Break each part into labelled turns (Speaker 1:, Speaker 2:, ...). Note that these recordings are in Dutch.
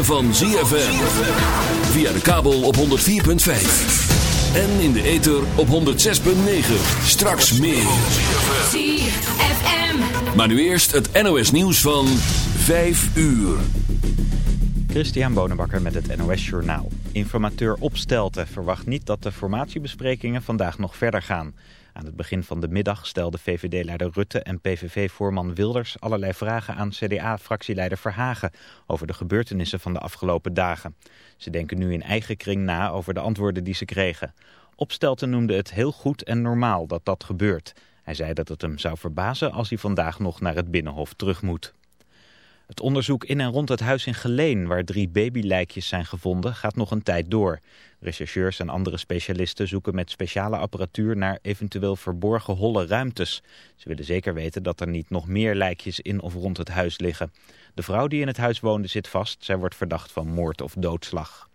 Speaker 1: ritme van ZFM. Via de kabel op 104.5. En in de ether op 106.9. Straks meer.
Speaker 2: ZFM.
Speaker 1: Maar nu eerst het NOS nieuws van 5 uur.
Speaker 3: Christian Bonenbakker met het NOS Journaal. Informateur Opstelten verwacht niet dat de formatiebesprekingen vandaag nog verder gaan. Aan het begin van de middag stelde VVD-leider Rutte en PVV-voorman Wilders allerlei vragen aan CDA-fractieleider Verhagen over de gebeurtenissen van de afgelopen dagen. Ze denken nu in eigen kring na over de antwoorden die ze kregen. Opstelten noemde het heel goed en normaal dat dat gebeurt. Hij zei dat het hem zou verbazen als hij vandaag nog naar het Binnenhof terug moet. Het onderzoek in en rond het huis in Geleen, waar drie babylijkjes zijn gevonden, gaat nog een tijd door. Rechercheurs en andere specialisten zoeken met speciale apparatuur naar eventueel verborgen holle ruimtes. Ze willen zeker weten dat er niet nog meer lijkjes in of rond het huis liggen. De vrouw die in het huis woonde zit vast. Zij wordt verdacht van moord of doodslag.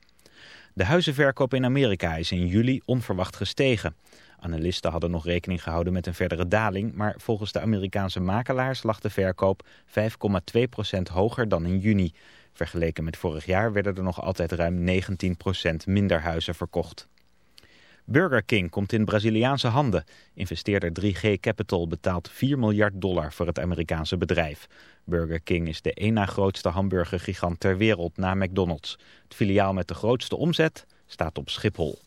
Speaker 3: De huizenverkoop in Amerika is in juli onverwacht gestegen. Analisten hadden nog rekening gehouden met een verdere daling, maar volgens de Amerikaanse makelaars lag de verkoop 5,2% hoger dan in juni. Vergeleken met vorig jaar werden er nog altijd ruim 19% minder huizen verkocht. Burger King komt in Braziliaanse handen. Investeerder 3G Capital betaalt 4 miljard dollar voor het Amerikaanse bedrijf. Burger King is de één na grootste hamburgergigant ter wereld na McDonald's. Het filiaal met de grootste omzet staat op Schiphol.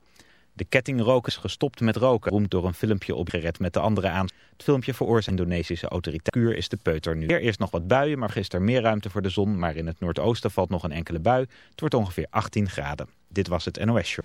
Speaker 3: De kettingrook is gestopt met roken, roemt door een filmpje opgered met de andere aan. Het filmpje veroorzaakt Indonesische autoriteit. Kuur is de peuter nu. Er eerst nog wat buien, maar gisteren meer ruimte voor de zon. Maar in het noordoosten valt nog een enkele bui. Het wordt ongeveer 18 graden. Dit was het NOS Show.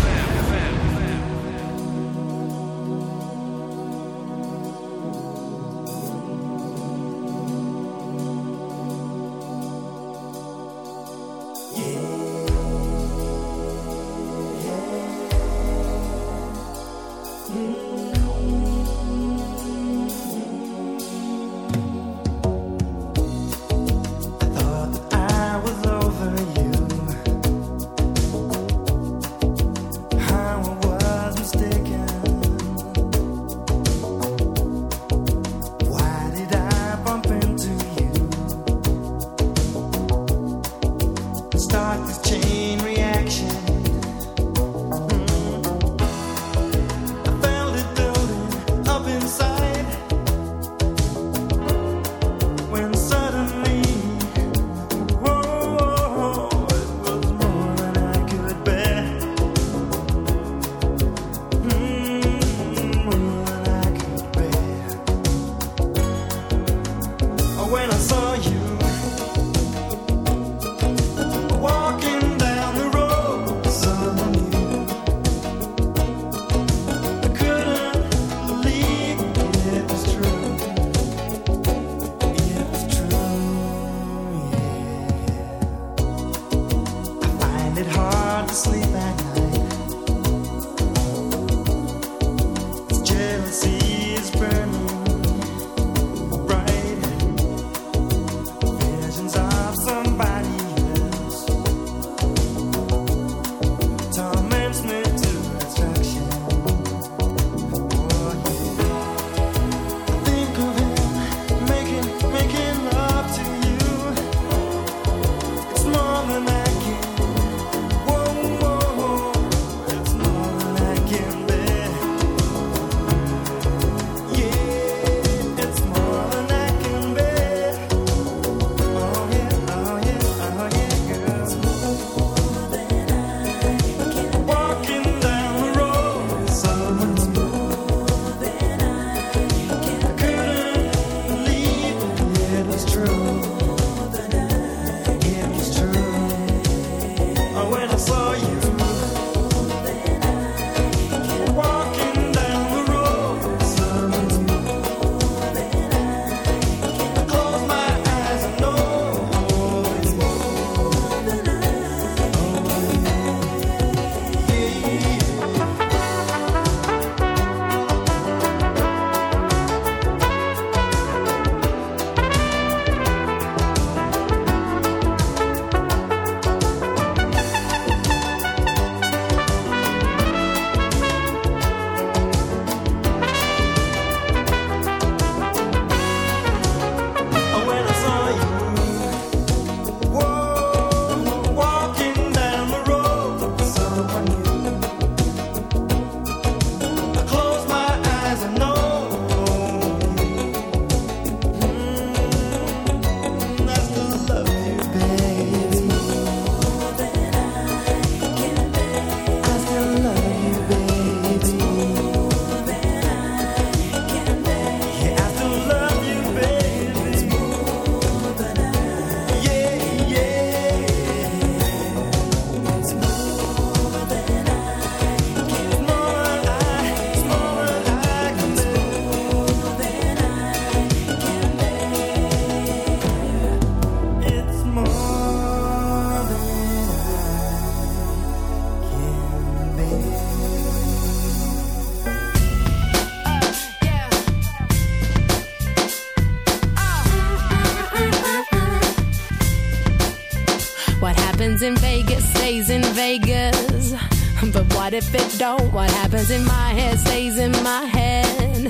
Speaker 4: But if it don't, what happens in my head stays in my head.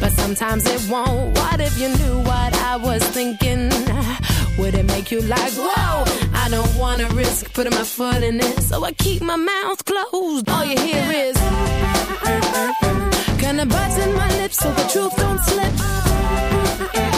Speaker 4: But sometimes it won't. What if you knew what I was thinking? Would it make you like, whoa? I don't wanna risk putting my foot in it, so I keep my mouth closed. All you hear is, kinda biting my lips so the truth don't slip.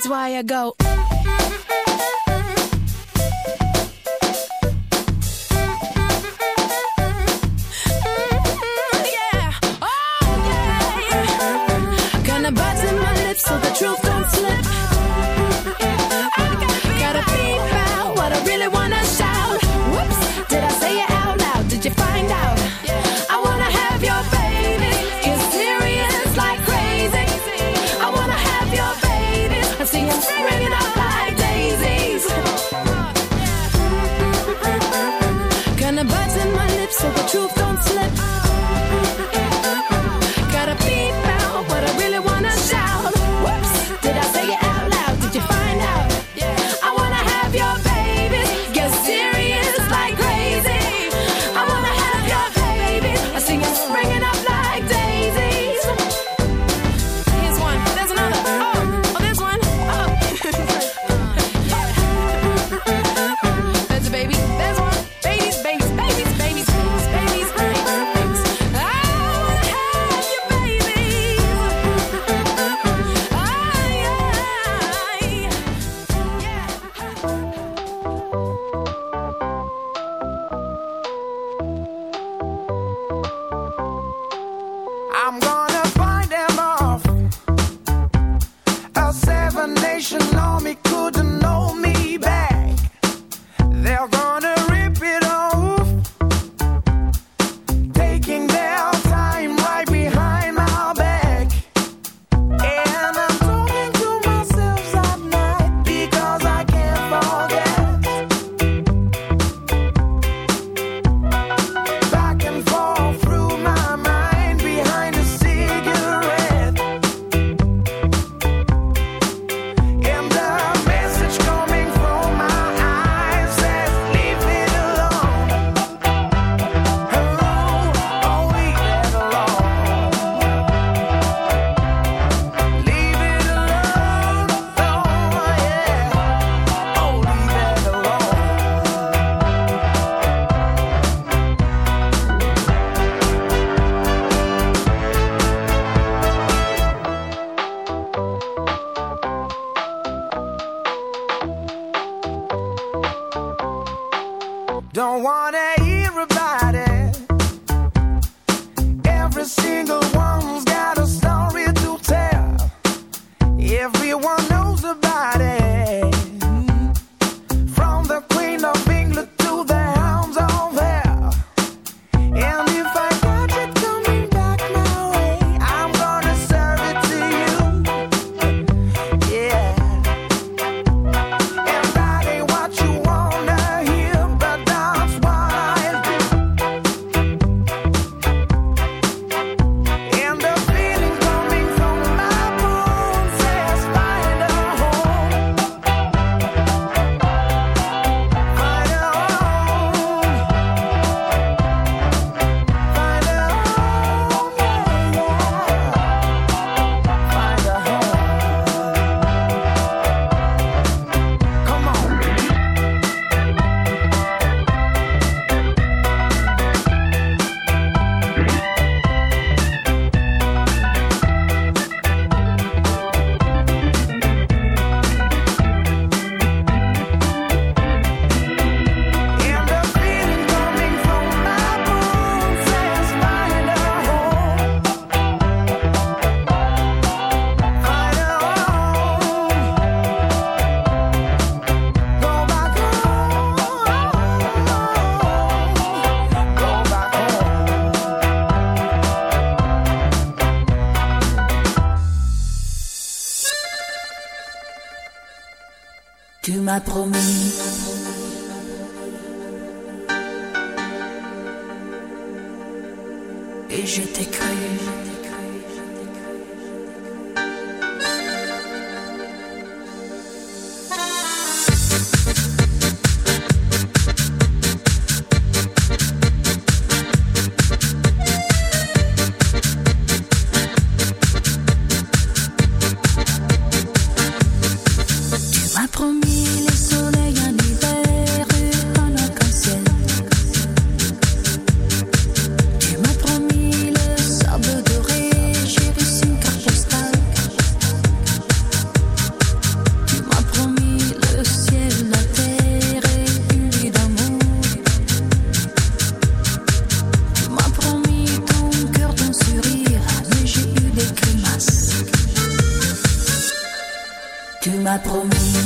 Speaker 5: that's why I go.
Speaker 6: m'a promis.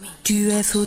Speaker 6: me. Tu es faux.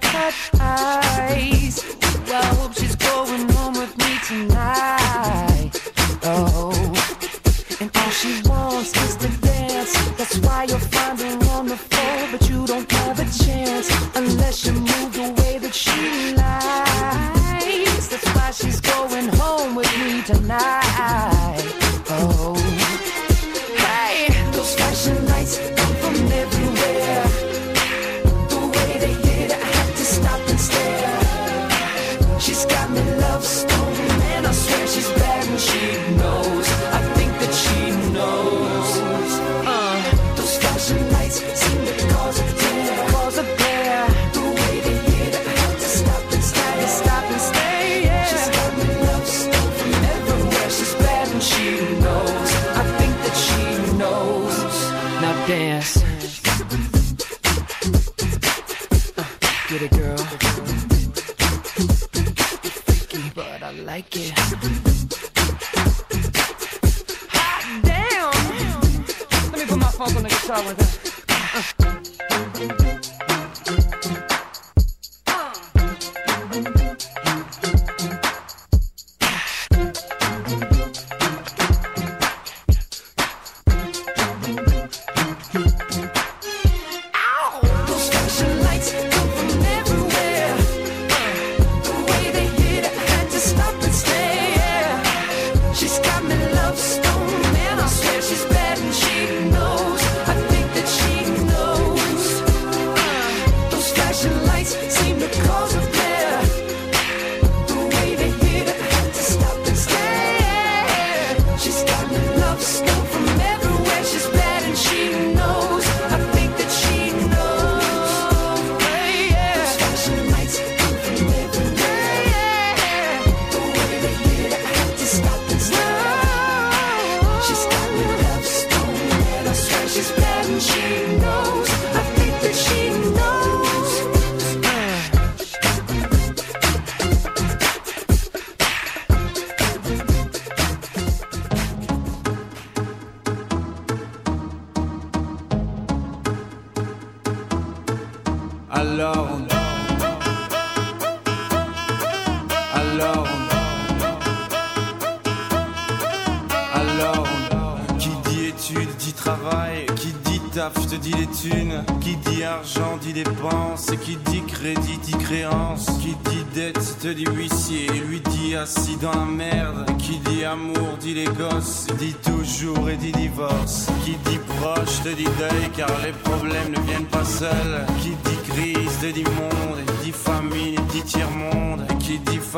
Speaker 5: cut eyes. Well, I hope she's going home with me tonight.
Speaker 7: Love's gone from me.